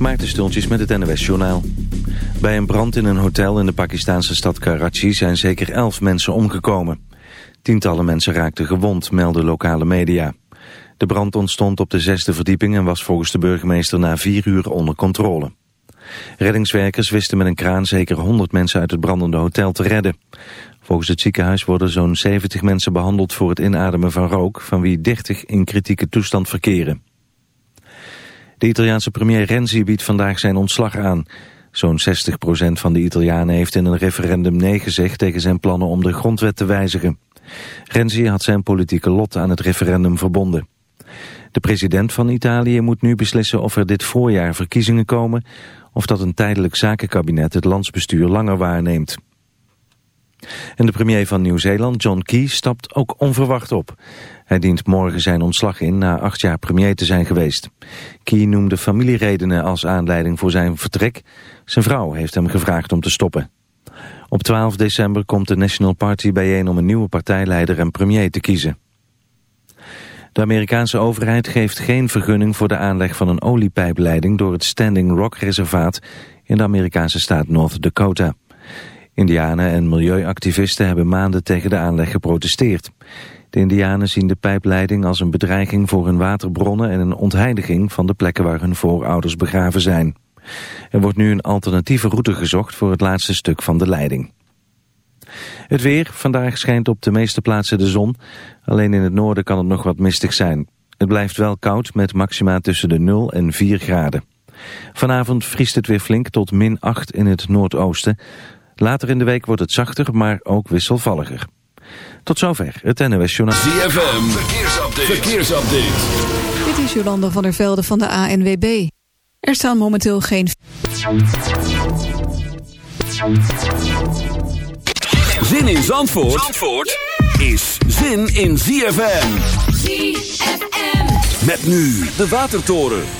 Maarten Stultjes met het NWS Journaal. Bij een brand in een hotel in de Pakistanse stad Karachi zijn zeker elf mensen omgekomen. Tientallen mensen raakten gewond, melden lokale media. De brand ontstond op de zesde verdieping en was volgens de burgemeester na vier uur onder controle. Reddingswerkers wisten met een kraan zeker 100 mensen uit het brandende hotel te redden. Volgens het ziekenhuis worden zo'n 70 mensen behandeld voor het inademen van rook, van wie 30 in kritieke toestand verkeren. De Italiaanse premier Renzi biedt vandaag zijn ontslag aan. Zo'n 60% van de Italianen heeft in een referendum nee gezegd tegen zijn plannen om de grondwet te wijzigen. Renzi had zijn politieke lot aan het referendum verbonden. De president van Italië moet nu beslissen of er dit voorjaar verkiezingen komen... of dat een tijdelijk zakenkabinet het landsbestuur langer waarneemt. En de premier van Nieuw-Zeeland, John Key, stapt ook onverwacht op. Hij dient morgen zijn ontslag in na acht jaar premier te zijn geweest. Key noemde familieredenen als aanleiding voor zijn vertrek. Zijn vrouw heeft hem gevraagd om te stoppen. Op 12 december komt de National Party bijeen om een nieuwe partijleider en premier te kiezen. De Amerikaanse overheid geeft geen vergunning voor de aanleg van een oliepijpleiding door het Standing Rock reservaat in de Amerikaanse staat North Dakota. Indianen en milieuactivisten hebben maanden tegen de aanleg geprotesteerd. De Indianen zien de pijpleiding als een bedreiging voor hun waterbronnen en een ontheiliging van de plekken waar hun voorouders begraven zijn. Er wordt nu een alternatieve route gezocht voor het laatste stuk van de leiding. Het weer, vandaag schijnt op de meeste plaatsen de zon. Alleen in het noorden kan het nog wat mistig zijn. Het blijft wel koud met maxima tussen de 0 en 4 graden. Vanavond vriest het weer flink tot min 8 in het noordoosten. Later in de week wordt het zachter, maar ook wisselvalliger. Tot zover het NOS Journaal. ZFM, verkeersupdate. verkeersupdate. Dit is Jolanda van der Velde van de ANWB. Er staan momenteel geen... Zin in Zandvoort, Zandvoort is zin in ZFM. ZFM. Met nu de Watertoren.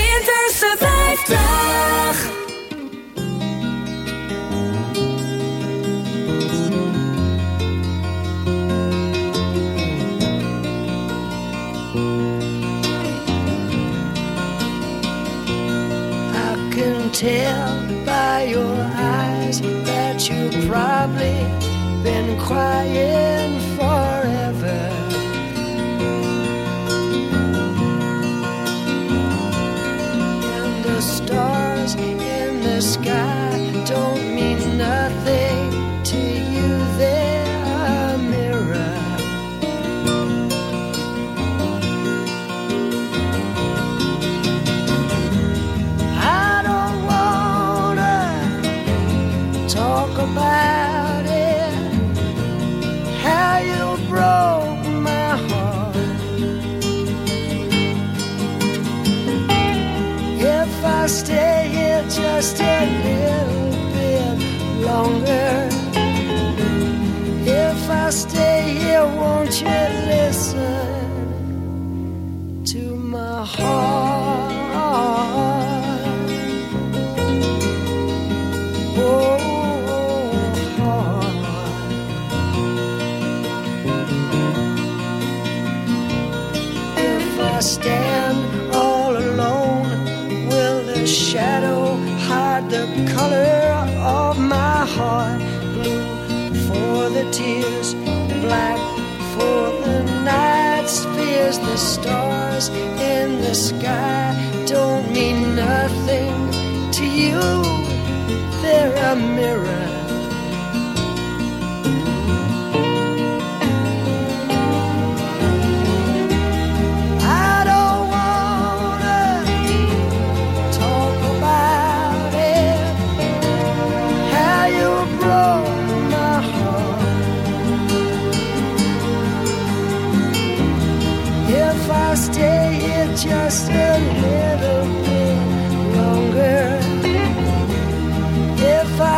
Been crying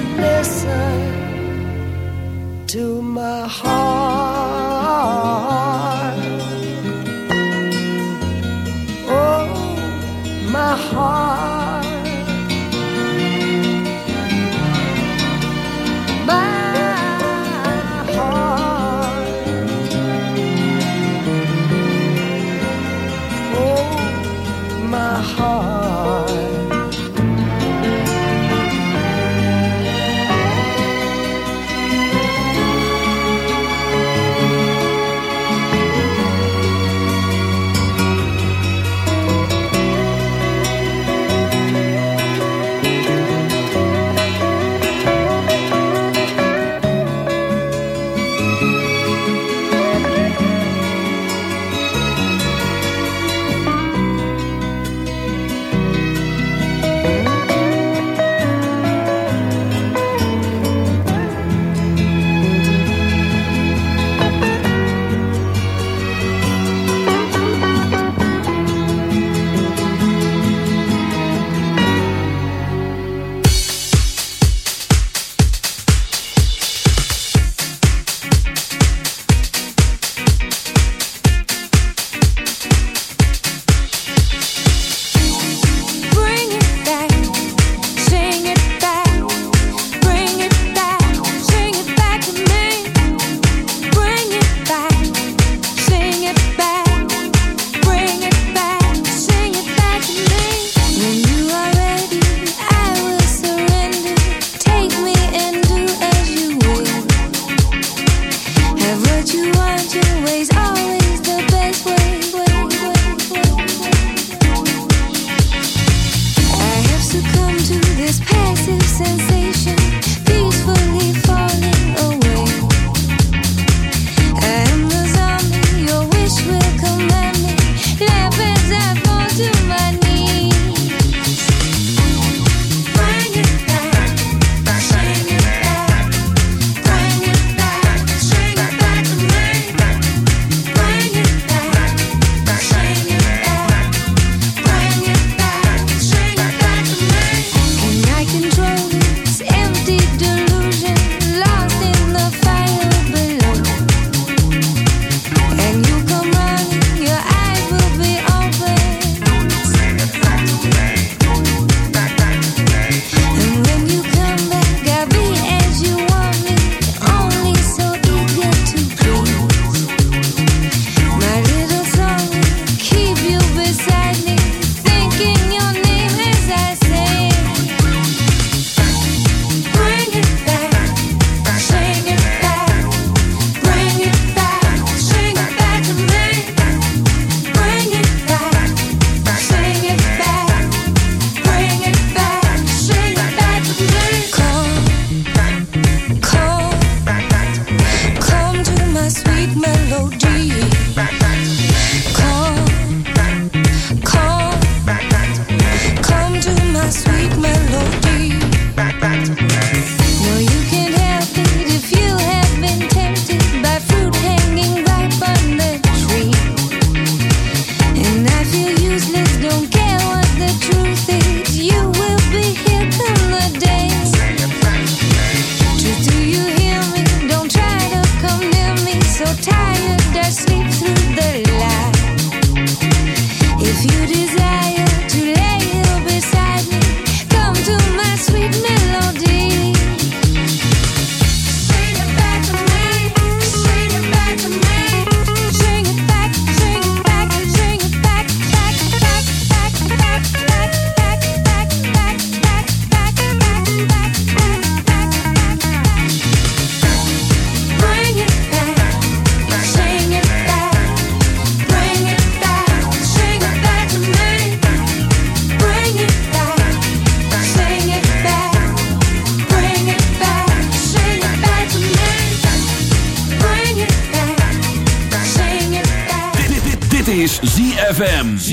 listen.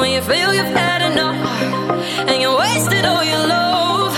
when you feel you've had enough and you wasted all your love,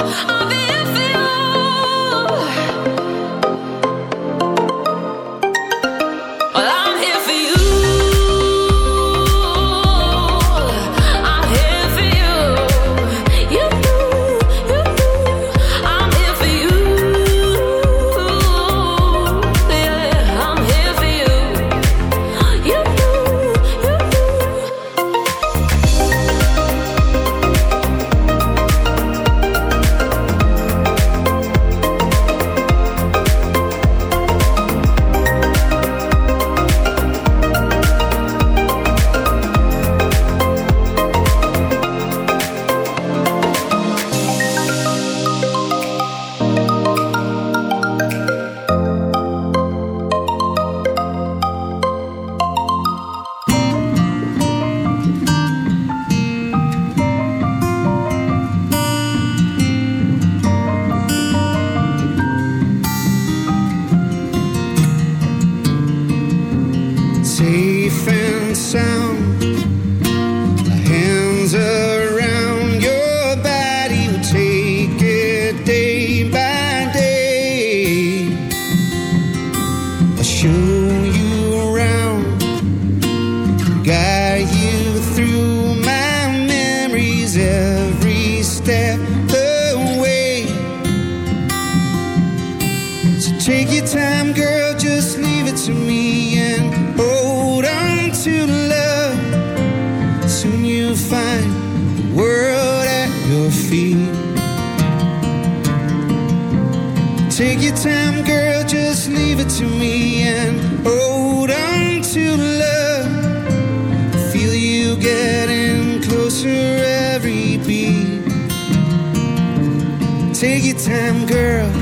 your time, girl, just leave it to me and hold on to love. I feel you getting closer every beat. Take your time, girl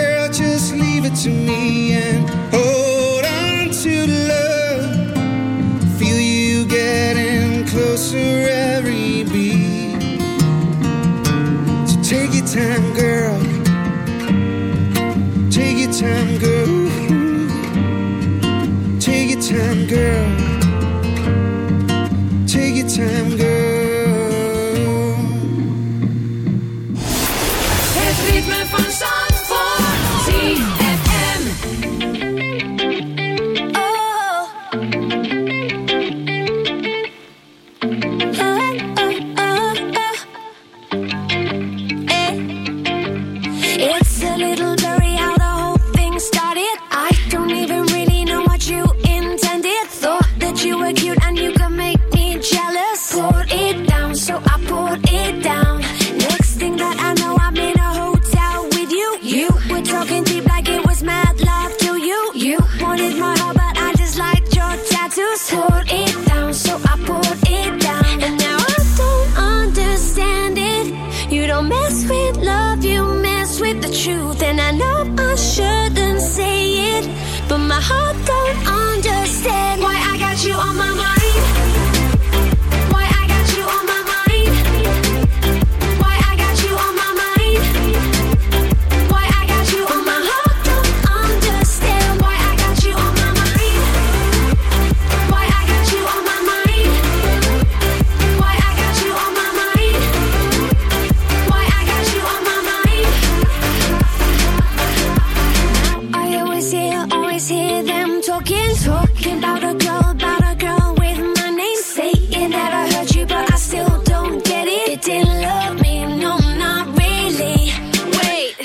Talking, talking about a girl, about a girl with my name. Saying that I heard you, but I still don't get it. You didn't love me, no, not really. Wait,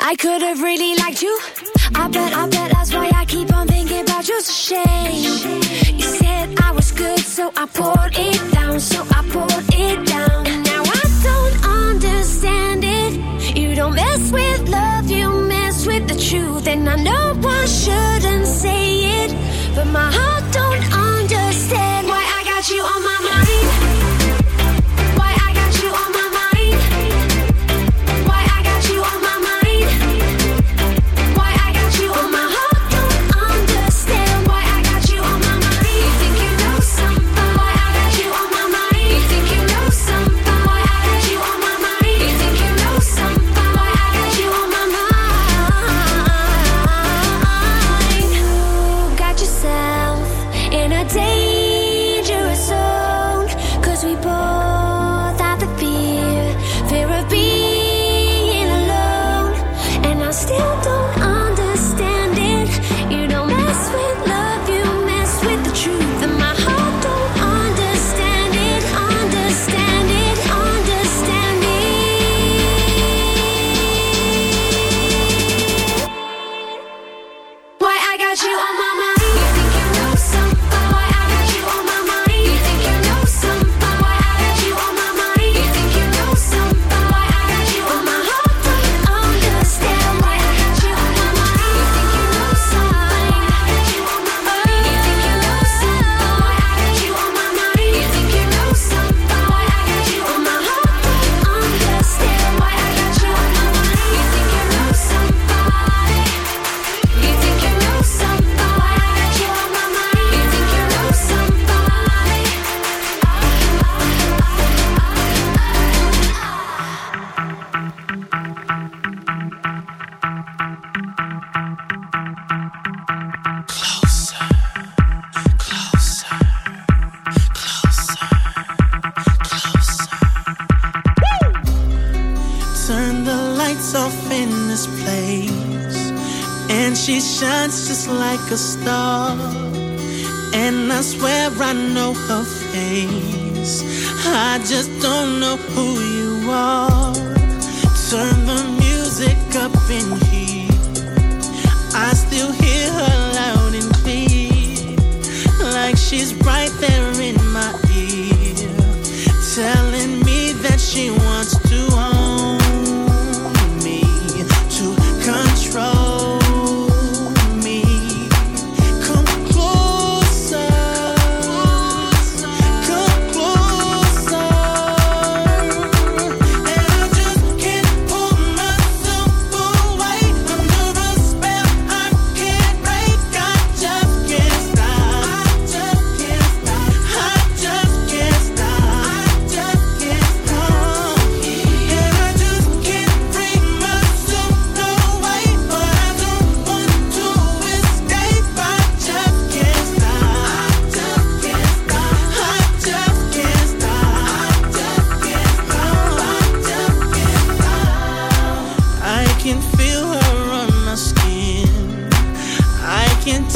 I could have really liked you. I bet, I bet that's why I keep on thinking about you. Shame. You said I was good, so I poured it down, so I poured it down. And now I don't understand it. You don't mess with love, you shouldn't say it, but my heart don't.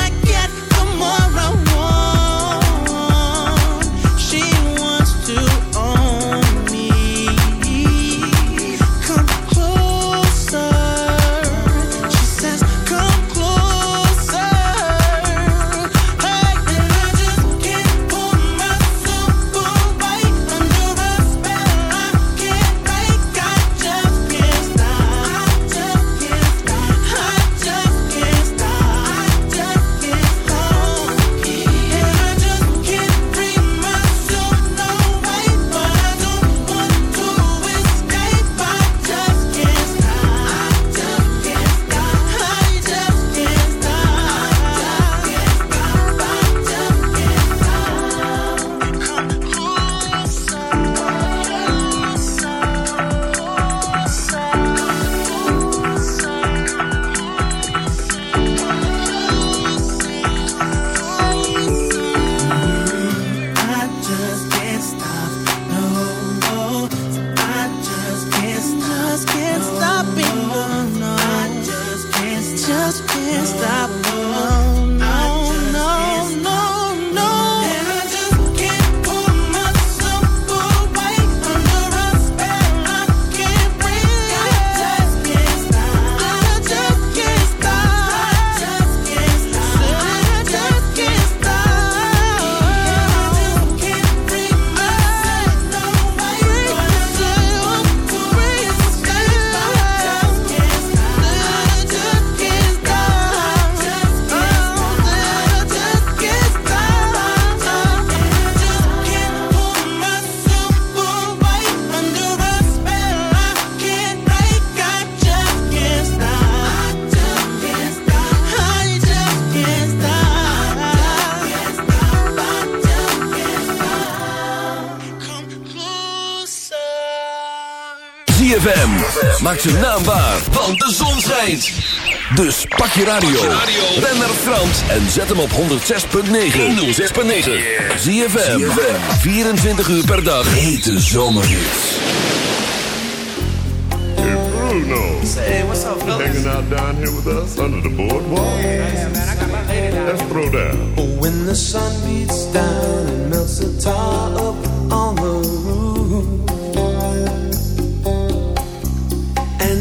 I maak zijn naam waar, want de zon schijnt. Dus pak je radio, ren naar Frans en zet hem op 106.9. 106.9. Zie je 24 uur per dag. Hete zomerhits. Hey Bruno. Say, what's up, fellas? Hanging out down here with us under the boardwalk. Yeah, man, I got my lady down. Let's throw down. When the sun beats down and melts the tar up on the roof.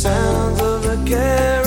sounds of a game.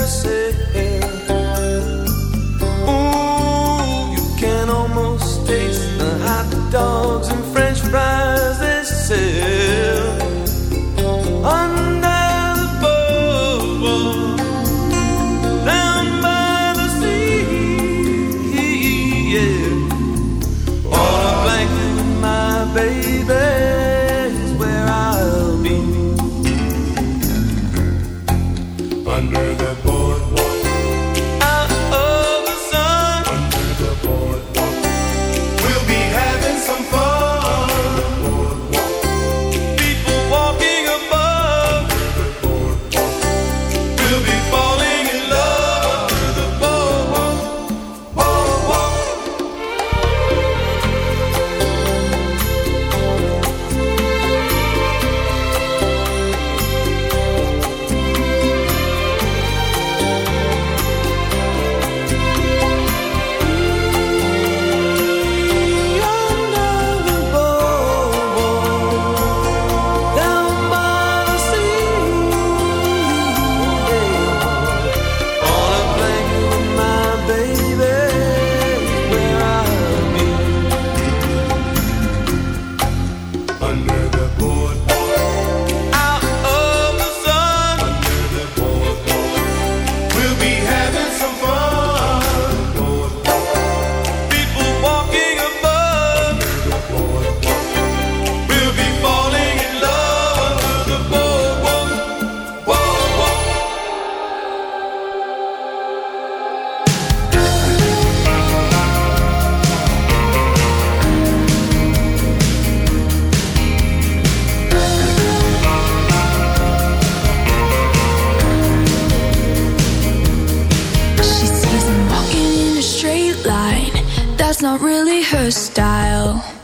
not really her style.